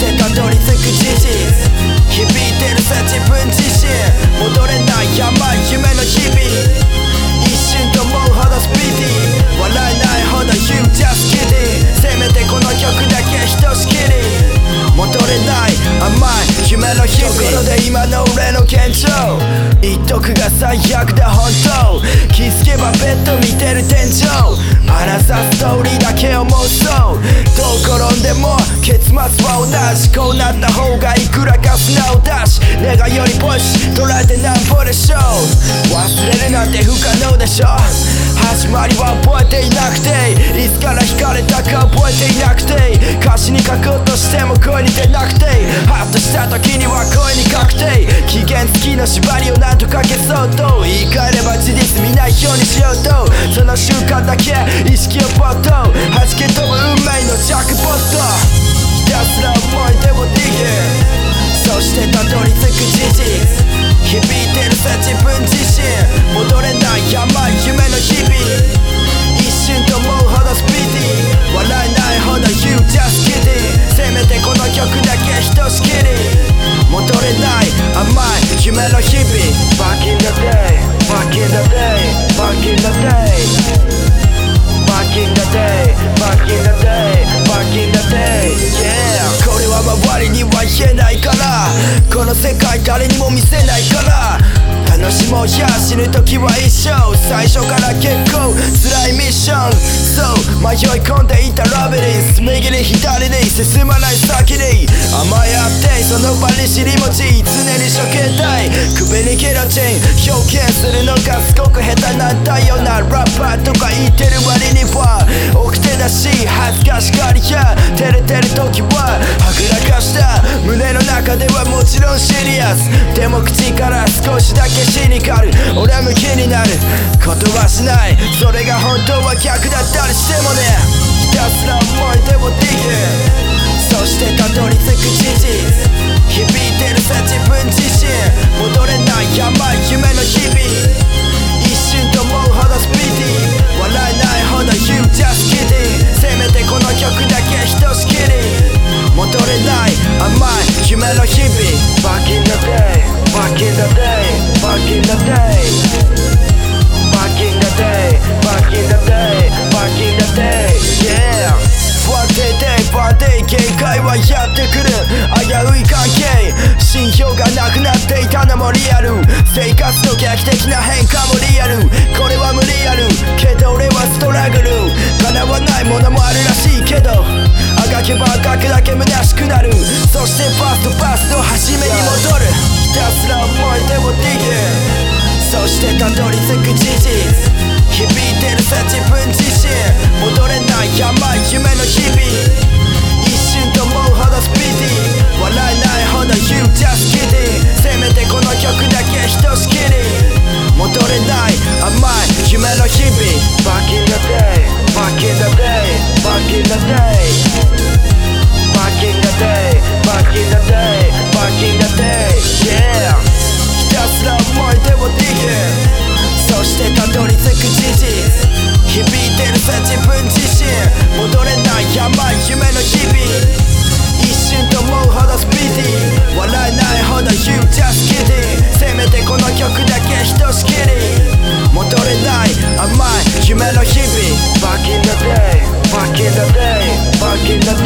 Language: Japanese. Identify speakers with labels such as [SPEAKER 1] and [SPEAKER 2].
[SPEAKER 1] してたどり着く事実。響いてるさ自分自身。戻れない山夢の日々。一瞬と思うほどスピーディー。笑えないほど You just kidding せめてこの曲だけひとしきり。戻れない甘い夢の日々。ところで今の俺の現状言っとくが最悪だ本当。気づけばベッド見てる天井アナザーストーリーだけをそう。結末は同じこうなった方がいくらか素直だし。願いよりポッシュ捉えてなんぼでしょう。忘れるなんて不可能でしょ始まりは覚えていなくていつから惹かれたか覚えていなくて歌詞に書こうとしても声に出なくてハッとした時には声に確定期限付きの縛りをなんとか消そうと言い。換えれば事実見ないようにしようとその瞬間だけ意識をポッと弾け飛ぶ運命のジャックポット。ひたすら思い出をディグそしてたどり着く事実。響いてるさ自分自身。もや死ぬ時は一生。最初から結構辛いミッション。そう迷い込んでいたラビリンス右に左に進まない先に。甘え合ってその場に尻餅常に処刑体首にケロチン。表現するのがすごく下手なんだよなラッパーとか言ってる割には。奥手だし恥ずかしがりや照れてる時は化した胸の中ではもちろんシリアス。でも口から少しだけシニカル俺向きになる。ことはしない。それが本当は逆だったりしてもね。ひたすら思い出を甘い夢の日々。Back in the day Back in the day Back in the day Back in the day Back in the day Back in the day Yeah 不安定で不安定限界はやってくる。危うい関係。信用がなくなっていたのもリアル。生活の劇的な変化もリアル。これは無理ある。けど俺はストラグル。叶わないものもあるらしいけど。あがけばあがくだけ虚しくなる。そしてファーストパスの初めに戻る。ひたすら思い出をディグそしてたどり着く事。実響いてるさ自分自身戻れない甘い夢の日々。一瞬と思うほどスピーディー。笑えないほど You just kidding せめてこの曲だけひとしきり。戻れない甘い夢の日々。Back in the day Back in the day Back in the day Back in the day Back in the day Yeah ひたすら思い出をディグそしてたどり着く事響いてるさ自分自身戻れない甘い夢の日々一瞬と思うほどスピーディー笑えないほど You just kidding せめてこの曲だけひとしきり戻れない甘い夢の日々 Back in the day Back in the day Back in the day